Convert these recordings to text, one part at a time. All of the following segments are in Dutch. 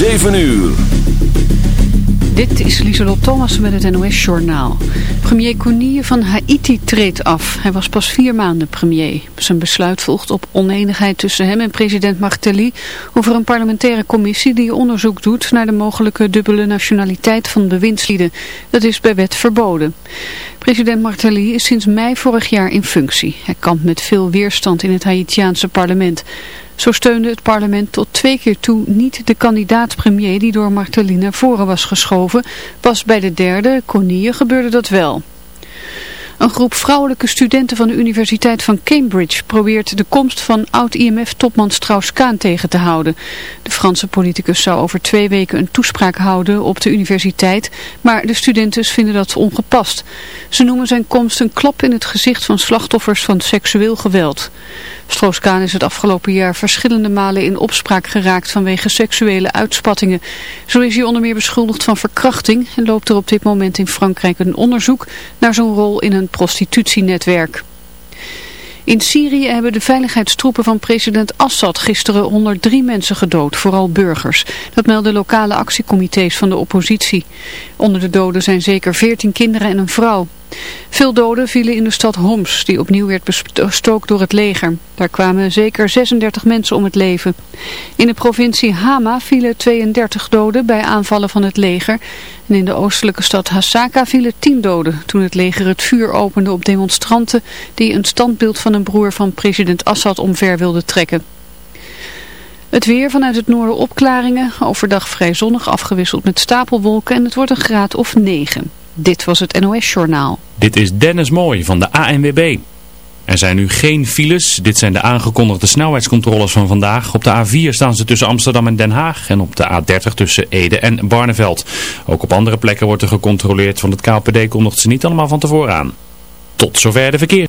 7 uur. Dit is Lieselot Thomas met het NOS-journaal. Premier Conille van Haiti treedt af. Hij was pas vier maanden premier. Zijn besluit volgt op oneenigheid tussen hem en president Martelly... over een parlementaire commissie die onderzoek doet... naar de mogelijke dubbele nationaliteit van bewindslieden. Dat is bij wet verboden. President Martelly is sinds mei vorig jaar in functie. Hij kampt met veel weerstand in het Haitiaanse parlement... Zo steunde het parlement tot twee keer toe niet de kandidaat-premier die door Martelly naar voren was geschoven. Pas bij de derde, Conille, gebeurde dat wel. Een groep vrouwelijke studenten van de Universiteit van Cambridge probeert de komst van oud-IMF-topman Strauss-Kaan tegen te houden. De Franse politicus zou over twee weken een toespraak houden op de universiteit, maar de studenten vinden dat ongepast. Ze noemen zijn komst een klap in het gezicht van slachtoffers van seksueel geweld. Strauss-Kaan is het afgelopen jaar verschillende malen in opspraak geraakt vanwege seksuele uitspattingen. Zo is hij onder meer beschuldigd van verkrachting en loopt er op dit moment in Frankrijk een onderzoek naar zijn rol in een prostitutienetwerk. In Syrië hebben de veiligheidstroepen van president Assad gisteren 103 mensen gedood, vooral burgers. Dat melden lokale actiecomité's van de oppositie. Onder de doden zijn zeker 14 kinderen en een vrouw. Veel doden vielen in de stad Homs, die opnieuw werd bestookt door het leger. Daar kwamen zeker 36 mensen om het leven. In de provincie Hama vielen 32 doden bij aanvallen van het leger. En in de oostelijke stad Hasaka vielen 10 doden toen het leger het vuur opende op demonstranten die een standbeeld van een broer van president Assad omver wilden trekken. Het weer vanuit het noorden opklaringen, overdag vrij zonnig afgewisseld met stapelwolken en het wordt een graad of 9. Dit was het NOS Journaal. Dit is Dennis Mooij van de ANWB. Er zijn nu geen files. Dit zijn de aangekondigde snelheidscontroles van vandaag. Op de A4 staan ze tussen Amsterdam en Den Haag. En op de A30 tussen Ede en Barneveld. Ook op andere plekken wordt er gecontroleerd. Want het KPD kondigt ze niet allemaal van tevoren aan. Tot zover de verkeer.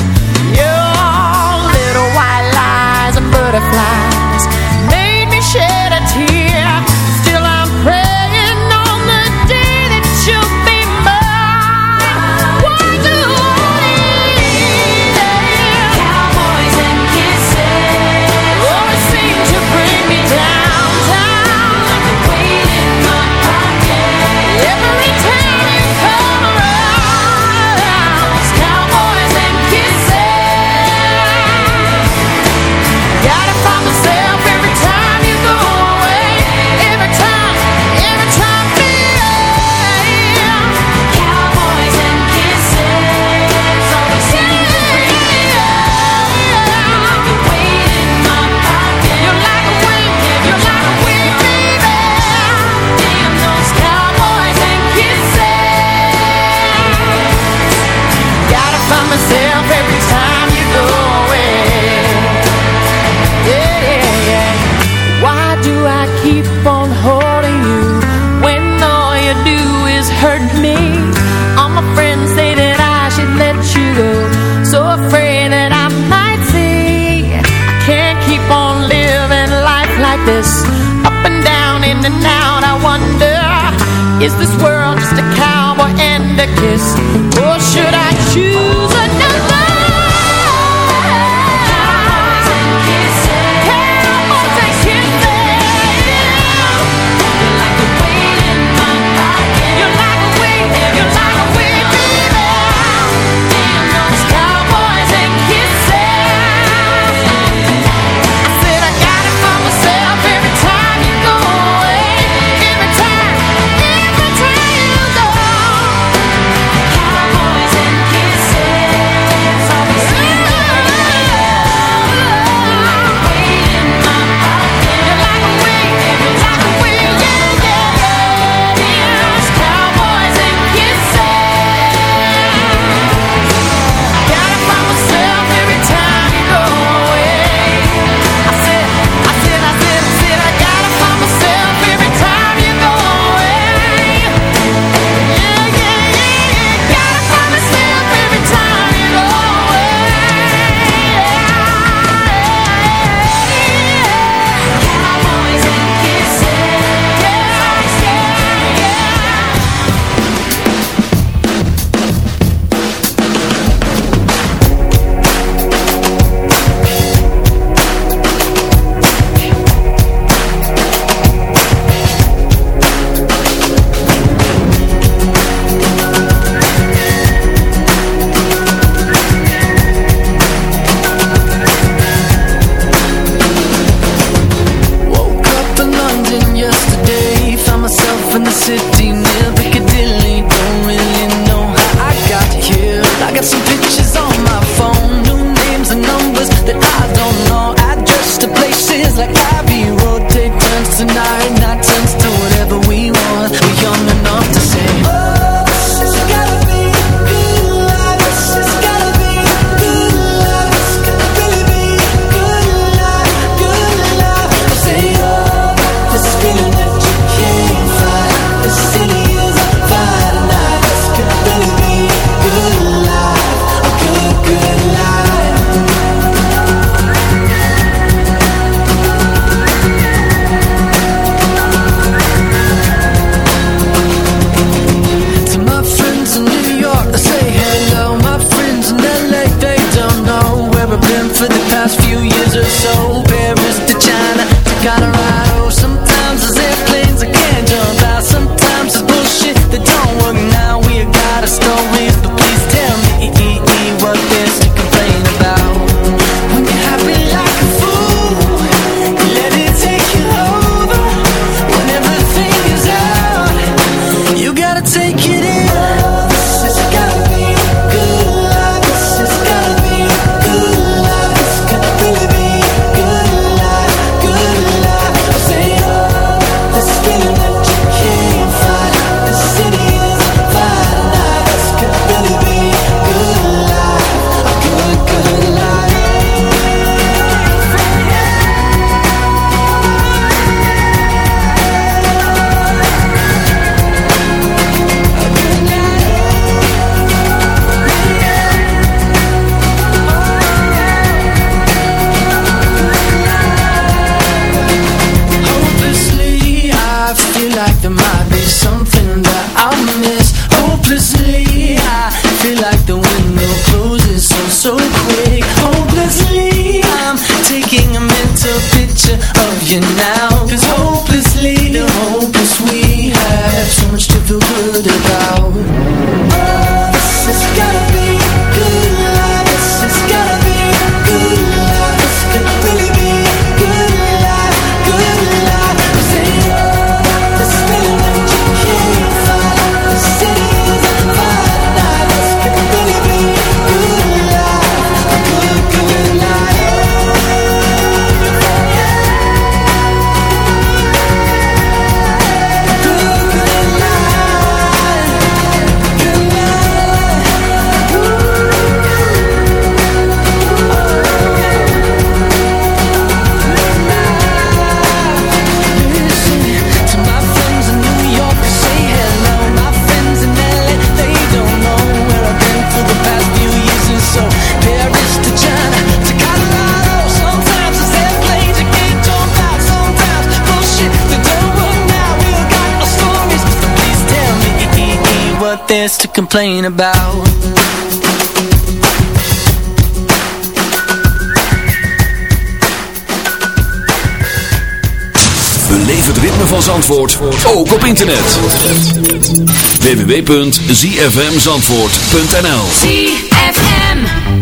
fly. what there's to complain about. Beleef het ritme van Zandvoort, ook op internet. www.zfmzandvoort.nl ZFM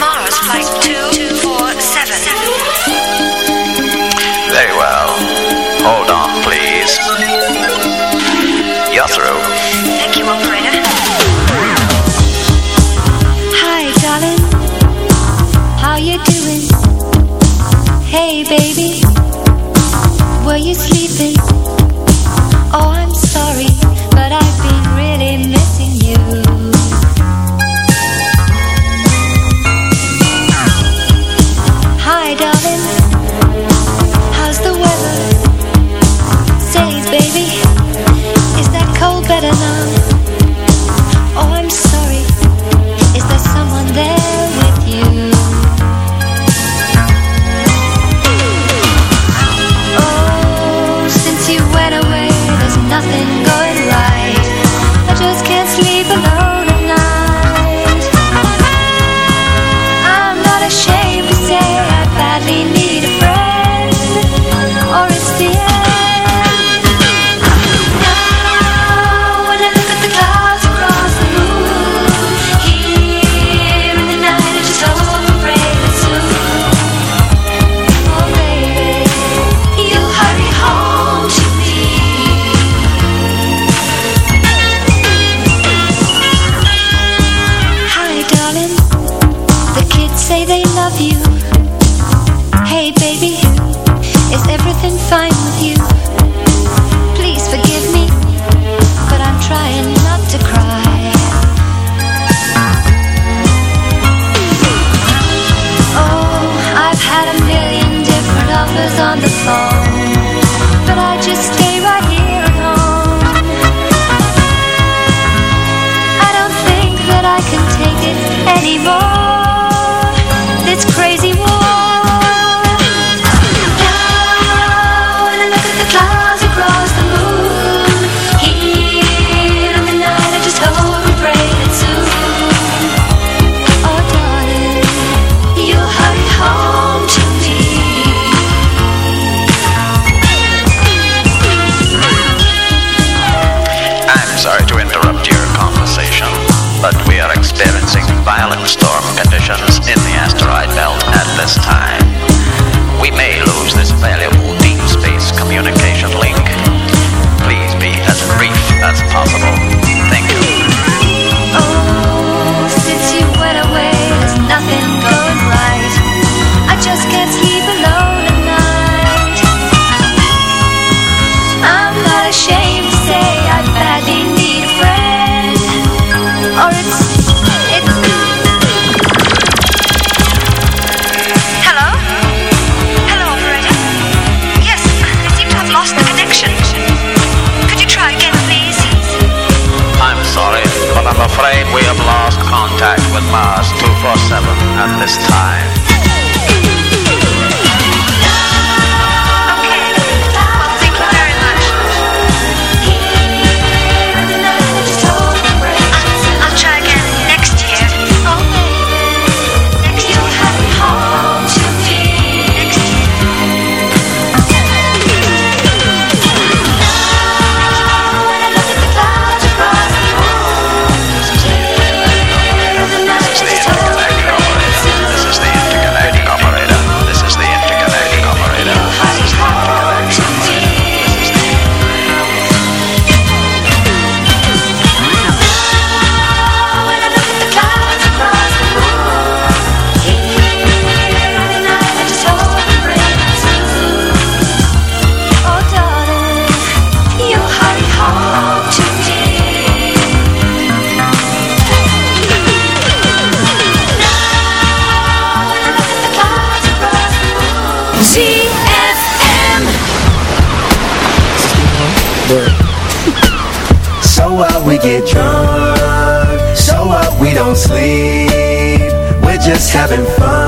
Mars Flight 247. Very well. Hold on, please. You're through. it's crazy. At this time. Having fun,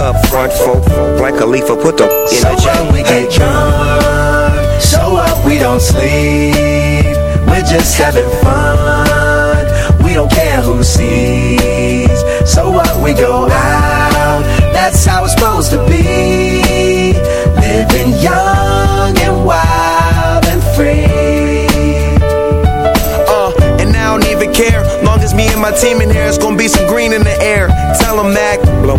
Up front, folk, like a leaf, put the in So the what chain. we get drunk, so what we don't sleep. We're just having fun, we don't care who sees. So what we go out, that's how it's supposed to be. Living young and wild and free. Uh, and I don't even care. Long as me and my team in here,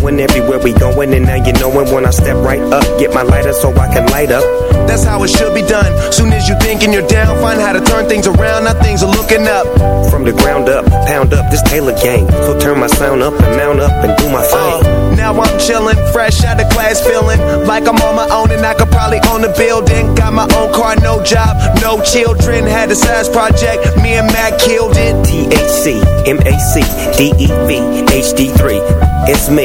Blowing everywhere we going, and now you knowin' when I step right up. Get my lighter so I can light up. That's how it should be done. Soon as you thinking you're down, find how to turn things around. Now things are looking up. From the ground up, pound up this Taylor gang. So turn my sound up and mount up and do my thing. Uh, now I'm chillin', fresh out of class, feeling like I'm on my own and I could probably own a building. Got my own car, no job, no children. Had a size project, me and Mac killed it. THC, MAC, DEV, HD3. It's me,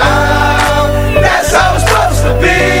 be.